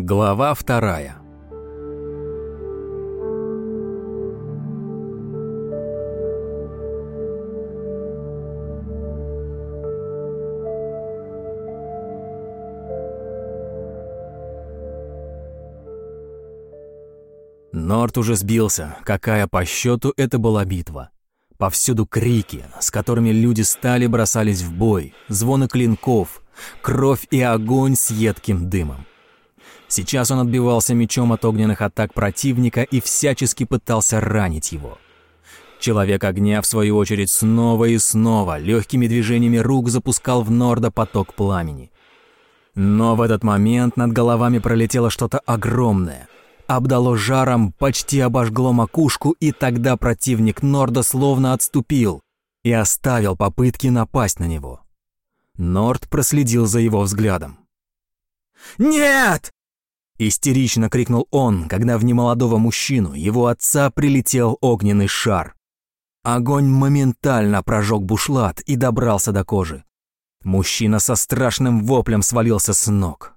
Глава вторая. Норт уже сбился, какая по счету это была битва. Повсюду крики, с которыми люди стали бросались в бой, звоны клинков, кровь и огонь с едким дымом. Сейчас он отбивался мечом от огненных атак противника и всячески пытался ранить его. Человек огня, в свою очередь, снова и снова легкими движениями рук запускал в Норда поток пламени. Но в этот момент над головами пролетело что-то огромное — обдало жаром, почти обожгло макушку, и тогда противник Норда словно отступил и оставил попытки напасть на него. Норд проследил за его взглядом. «Нет!» Истерично крикнул он, когда в немолодого мужчину, его отца, прилетел огненный шар. Огонь моментально прожег бушлат и добрался до кожи. Мужчина со страшным воплем свалился с ног.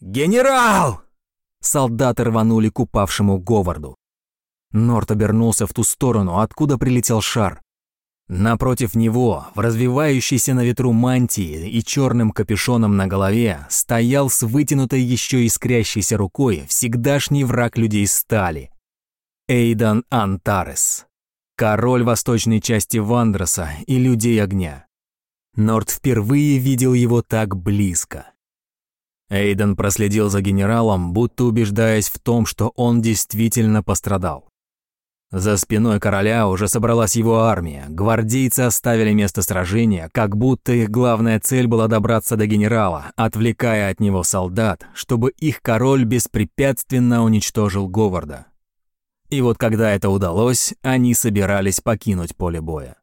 «Генерал!» Солдаты рванули к упавшему Говарду. Норт обернулся в ту сторону, откуда прилетел шар. Напротив него, в развивающейся на ветру мантии и черным капюшоном на голове, стоял с вытянутой еще искрящейся рукой всегдашний враг людей стали. Эйдан Антарес, король восточной части Вандроса и людей огня. Норт впервые видел его так близко. Эйден проследил за генералом, будто убеждаясь в том, что он действительно пострадал. За спиной короля уже собралась его армия, гвардейцы оставили место сражения, как будто их главная цель была добраться до генерала, отвлекая от него солдат, чтобы их король беспрепятственно уничтожил Говарда. И вот когда это удалось, они собирались покинуть поле боя.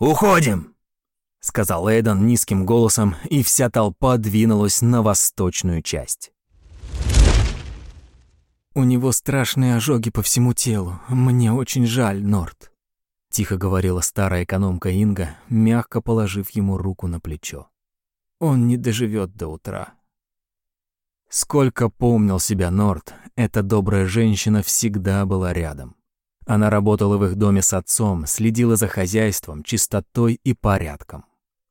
«Уходим!» — сказал Эйден низким голосом, и вся толпа двинулась на восточную часть. «У него страшные ожоги по всему телу. Мне очень жаль, Норт», — тихо говорила старая экономка Инга, мягко положив ему руку на плечо. «Он не доживет до утра». Сколько помнил себя Норт, эта добрая женщина всегда была рядом. Она работала в их доме с отцом, следила за хозяйством, чистотой и порядком.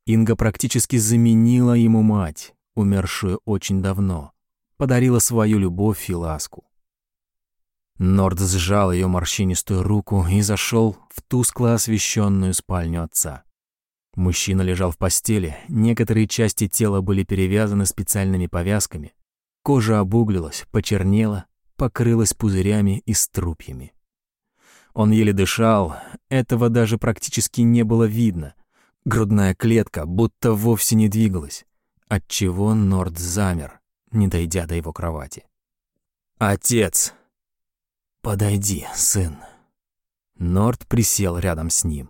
Инга практически заменила ему мать, умершую очень давно, подарила свою любовь и ласку. Норд сжал ее морщинистую руку и зашел в тускло освещенную спальню отца. Мужчина лежал в постели, некоторые части тела были перевязаны специальными повязками. Кожа обуглилась, почернела, покрылась пузырями и струпьями. Он еле дышал, этого даже практически не было видно — Грудная клетка будто вовсе не двигалась, отчего Норд замер, не дойдя до его кровати. «Отец!» «Подойди, сын!» Норд присел рядом с ним.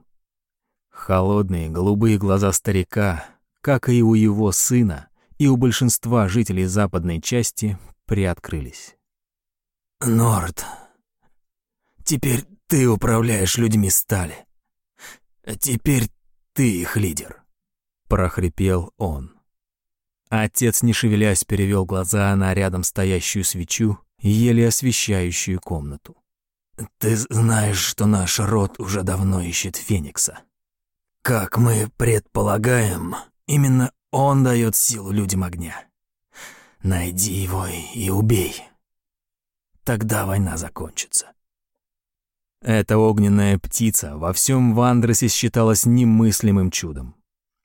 Холодные голубые глаза старика, как и у его сына, и у большинства жителей западной части, приоткрылись. «Норд, теперь ты управляешь людьми стали. Теперь ты их лидер», — прохрипел он. Отец, не шевелясь, перевел глаза на рядом стоящую свечу, еле освещающую комнату. «Ты знаешь, что наш род уже давно ищет Феникса. Как мы предполагаем, именно он дает силу людям огня. Найди его и убей. Тогда война закончится». Эта огненная птица во всем Вандросе считалась немыслимым чудом.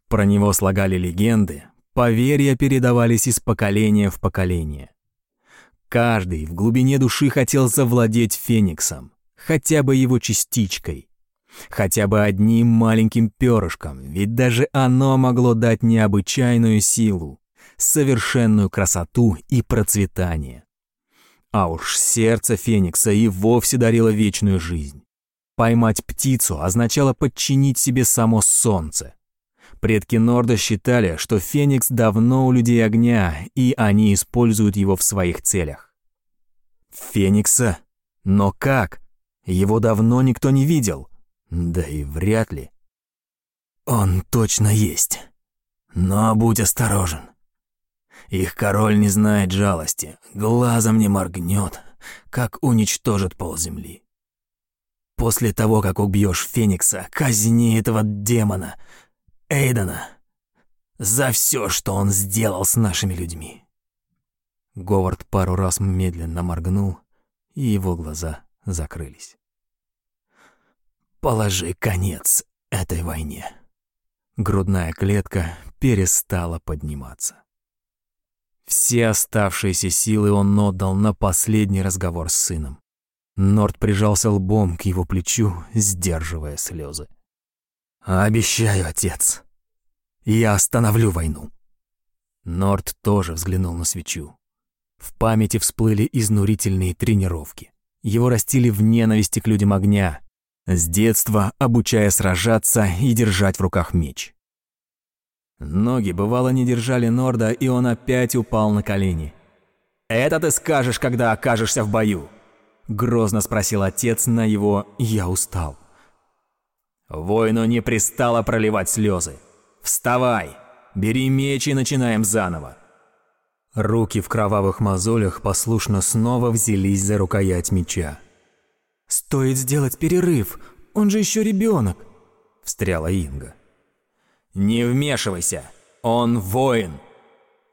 Про него слагали легенды, поверья передавались из поколения в поколение. Каждый в глубине души хотел завладеть Фениксом, хотя бы его частичкой, хотя бы одним маленьким перышком, ведь даже оно могло дать необычайную силу, совершенную красоту и процветание. А уж сердце Феникса и вовсе дарило вечную жизнь. Поймать птицу означало подчинить себе само солнце. Предки Норда считали, что Феникс давно у людей огня, и они используют его в своих целях. Феникса? Но как? Его давно никто не видел. Да и вряд ли. Он точно есть. Но будь осторожен. Их король не знает жалости, глазом не моргнет, как уничтожит полземли. После того, как убьешь Феникса, казни этого демона, Эйдена, за все, что он сделал с нашими людьми. Говард пару раз медленно моргнул, и его глаза закрылись. «Положи конец этой войне». Грудная клетка перестала подниматься. Все оставшиеся силы он отдал на последний разговор с сыном. Норд прижался лбом к его плечу, сдерживая слезы. «Обещаю, отец, я остановлю войну». Норд тоже взглянул на свечу. В памяти всплыли изнурительные тренировки. Его растили в ненависти к людям огня, с детства обучая сражаться и держать в руках меч. Ноги, бывало, не держали Норда, и он опять упал на колени. «Это ты скажешь, когда окажешься в бою?» Грозно спросил отец на его «я устал». Воину не пристало проливать слезы. «Вставай! Бери меч и начинаем заново!» Руки в кровавых мозолях послушно снова взялись за рукоять меча. «Стоит сделать перерыв, он же еще ребенок!» – встряла Инга. «Не вмешивайся, он воин.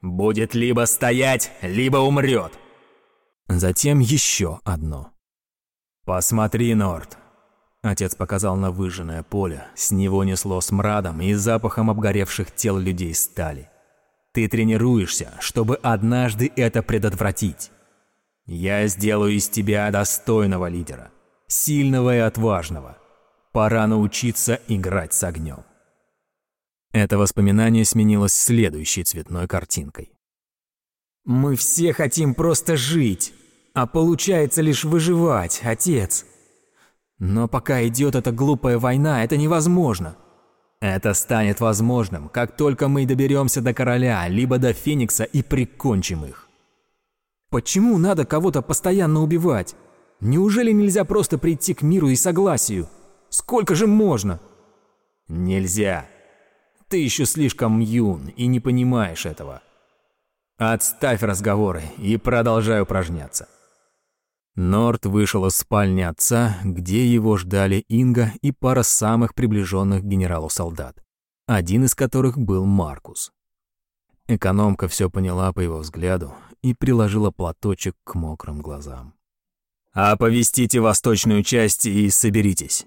Будет либо стоять, либо умрет!» Затем еще одно. «Посмотри, Норд!» Отец показал на выжженное поле. С него несло смрадом и запахом обгоревших тел людей стали. Ты тренируешься, чтобы однажды это предотвратить. Я сделаю из тебя достойного лидера, сильного и отважного. Пора научиться играть с огнем. Это воспоминание сменилось следующей цветной картинкой. «Мы все хотим просто жить, а получается лишь выживать, отец. Но пока идет эта глупая война, это невозможно. Это станет возможным, как только мы доберемся до короля, либо до Феникса и прикончим их. Почему надо кого-то постоянно убивать? Неужели нельзя просто прийти к миру и согласию? Сколько же можно? Нельзя. Ты еще слишком юн и не понимаешь этого. Отставь разговоры и продолжай упражняться. Норт вышел из спальни отца, где его ждали Инга и пара самых приближенных к генералу солдат, один из которых был Маркус. Экономка все поняла по его взгляду и приложила платочек к мокрым глазам. «Оповестите восточную часть и соберитесь.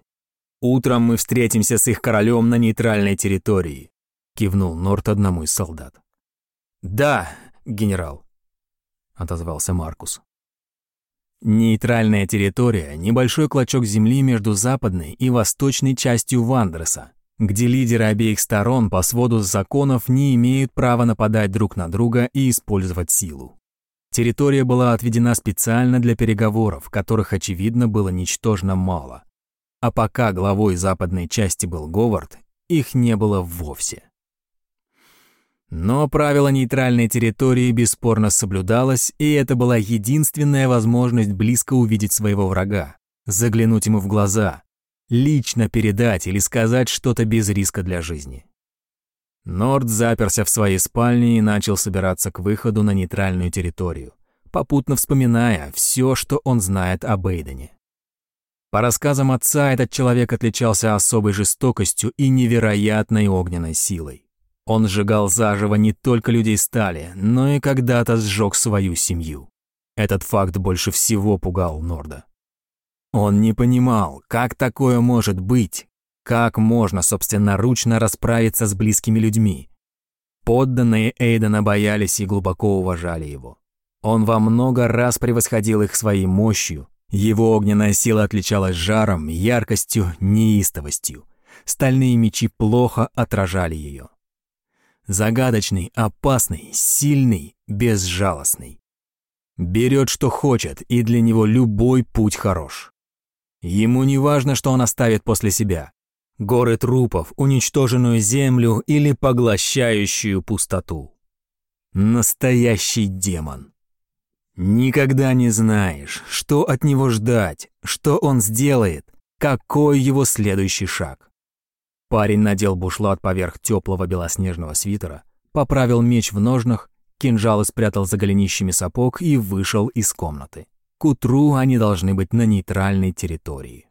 Утром мы встретимся с их королем на нейтральной территории», кивнул Норт одному из солдат. «Да, генерал», — отозвался Маркус. Нейтральная территория – небольшой клочок земли между западной и восточной частью Вандреса, где лидеры обеих сторон по своду законов не имеют права нападать друг на друга и использовать силу. Территория была отведена специально для переговоров, которых, очевидно, было ничтожно мало. А пока главой западной части был Говард, их не было вовсе. Но правило нейтральной территории бесспорно соблюдалось, и это была единственная возможность близко увидеть своего врага, заглянуть ему в глаза, лично передать или сказать что-то без риска для жизни. Норд заперся в своей спальне и начал собираться к выходу на нейтральную территорию, попутно вспоминая все, что он знает об Эйдене. По рассказам отца, этот человек отличался особой жестокостью и невероятной огненной силой. Он сжигал заживо не только людей стали, но и когда-то сжег свою семью. Этот факт больше всего пугал Норда. Он не понимал, как такое может быть, как можно собственноручно расправиться с близкими людьми. Подданные Эйдена боялись и глубоко уважали его. Он во много раз превосходил их своей мощью, его огненная сила отличалась жаром, яркостью, неистовостью. Стальные мечи плохо отражали ее. Загадочный, опасный, сильный, безжалостный. Берет, что хочет, и для него любой путь хорош. Ему не важно, что он оставит после себя. Горы трупов, уничтоженную землю или поглощающую пустоту. Настоящий демон. Никогда не знаешь, что от него ждать, что он сделает, какой его следующий шаг. Парень надел бушлат поверх теплого белоснежного свитера, поправил меч в ножнах Кинжалы спрятал за голенищами сапог и вышел из комнаты. К утру они должны быть на нейтральной территории.